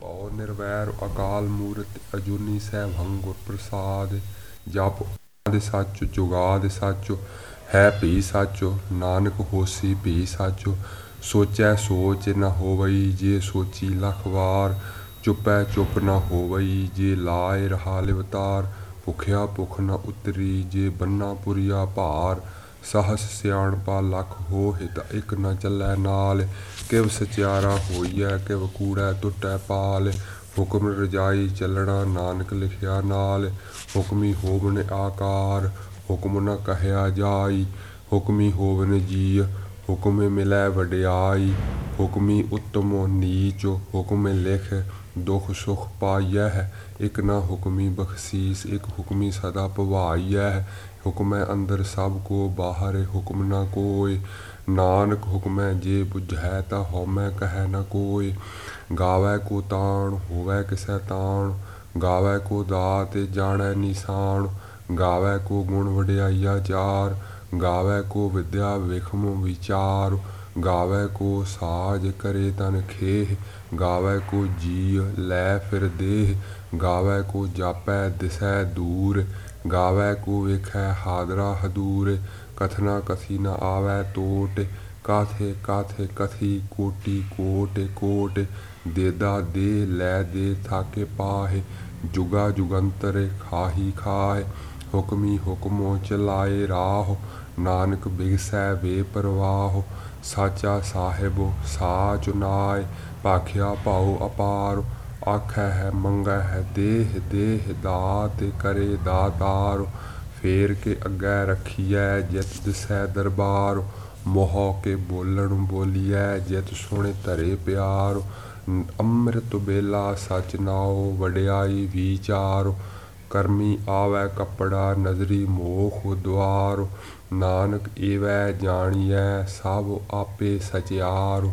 ਭਉ ਨਿਰਵੈਰ ਅਕਾਲ ਮੂਰਤਿ ਅਜੂਨੀ ਸੈਭੰ ਗੁਰ ਪ੍ਰਸਾਦਿ, ਜਪ ਆਦਿ ਸੱਚ ਜੁਗਾਦਿ ਸੱਚ, ਹੈ ਭੀ ਸੱਚ, ਨਾਨਕ ਹੋਸੀ ਭੀ ਸੱਚ, ਸੋਚੈ ਸੋਚ ਨਾ ਹੋਵਈ ਜੇ ਸੋਚੀ ਲਖ ਵਾਰ, ਚੁਪੈ ਚੁਪ ਨ ਹੋਵਈ ਜੇ ਲਾਏ ਰਹਾ ਲਿਵਤਾਰ, ਭੁਖਿਆ ਭੁਖ ਨ ਉਤਰੀ ਜੇ ਬੰਨਾ ਪੁਰੀਆ ਭਾਰ ਸਹਸ ਸਿਆਣਪਾ ਲਖ ਹੋ ਹਿਤ ਇਕ ਨ ਚੱਲੈ ਨਾਲ, ਕਿਵ ਸਚਿਆਰਾ ਹੋਈਐ, ਕਿਵ ਕੂੜੈ ਟੁੱਟੈ ਪਾਲ। ਹੁਕਮ ਰਜਾਈ ਚੱਲਣਾ ਨਾਨਕ ਲਿਖਿਆ ਨਾਲ, ਹੁਕਮੀ ਹੋਵਨ ਆਕਾਰ, ਹੁਕਮ ਨ ਕਹਿਆ ਜਾਈ। ਹੁਕਮੀ ਹੋਵਨ ਜੀ ਹੁਕਮੇ ਮਿਲੈ ਵਡਿਆਈ। ਹੁਕਮੀ ਉਤਮੋ ਨੀਚ, ਹੁਕਮੇ ਲਿਖ ਦੁਖ ਸੁਖ ਪਾਈਐ ਇਕ ਨਾ ਹੁਕਮੀ ਬਖਸ਼ੀਸ, ਇਕ ਹੁਕਮੀ ਸਦਾ ਭਵਾਈਐ ਹੁਕਮੈ ਅੰਦਰ ਸਭ ਕੋ, ਬਾਹਰ ਹੁਕਮ ਨਾ ਕੋਇ ਨਾਨਕ ਹੁਕਮੈ ਜੇ 부ਝੈ ਤਾ ਹਉਮੈ ਕਹੈ ਨ ਕੋਇ ਗਾਵੈ ਕੋ ਤਾਣ, ਹੋਵੈ ਕਿਸੈ ਤਾਣ। ਗਾਵੈ ਕੋ ਦਾਤ ਜਾਣੈ ਨਿਸ਼ਾਨ। ਗਾਵੈ ਕੋ ਗੁਣ ਵਡਿਆਈਆ ਚਾਰ। ਗਾਵੈ ਕੋ ਵਿਦਿਆ ਵਿਖਮ ਵਿਚਾਰ। ਗਾਵੈ ਕੋ ਸਾਜ ਕਰੇ ਤਨ ਖੇਹ, ਗਾਵੈ ਕੋ ਜੀਵ ਲੈ ਫਿਰ ਦੇਹ, ਗਾਵੈ ਕੋ ਜਾਪੈ ਦਿਸੈ ਦੂਰ, ਗਾਵੈ ਕੋ ਵੇਖੈ ਹਾਦਰਾ ਹਦੂਰ, ਕਥਨਾ ਕਥੀ ਨ ਆਵੈ ਤੋਟ ਕਾਥੇ ਕਾਥੇ ਕਥੀ ਕੋਟੀ ਕੋਟ ਕੋਟ, ਦੇਦਾ ਦੇ ਲੈ ਦੇ ਥਾਕੇ ਪਾਹੇ, ਜੁਗਾ ਜੁਗੰਤਰ ਖਾਹੀ ਖਾਏ ਹੁਕਮੀ ਹੁਕਮੋ ਚਲਾਏ ਰਾਹ। ਨਾਨਕ ਬਿਗਸੈ ਵੇ ਪਰਵਾਹ। ਸਾਚਾ ਸਾਹਿਬ ਸਾਚ ਨਾਏ, ਭਾਖਿਆ ਭਾਉ ਅਪਾਰ। ਆਖੈ ਹੈ, ਮੰਗੈ ਹੈ, ਦੇਹ ਦੇਹ ਦਾਤ ਕਰੇ ਦਾਤਾਰ। ਫੇਰ ਕੇ ਅੱਗੇ ਰੱਖੀਐ ਜਿਤ ਦਿਸੈ ਦਰਬਾਰ। ਮੋਹ ਕੇ ਬੋਲਣ ਬੋਲੀਐ ਜਿਤ ਸੁਣੇ ਧਰੇ ਪਿਆਰ। ਅੰਮ੍ਰਿਤ ਬੇਲਾ ਸਚ ਨਾਉ ਵਡਿਆਈ ਵਿਚਾਰ। ਕਰਮੀ ਆਵੈ ਕੱਪੜਾ ਨਜ਼ਰੀ ਮੋਖ ਦੁਆਰ। ਨਾਨਕ ਏਵੈ ਜਾਣੀਐ ਸਭ ਆਪੇ ਸਚਿਆਰ।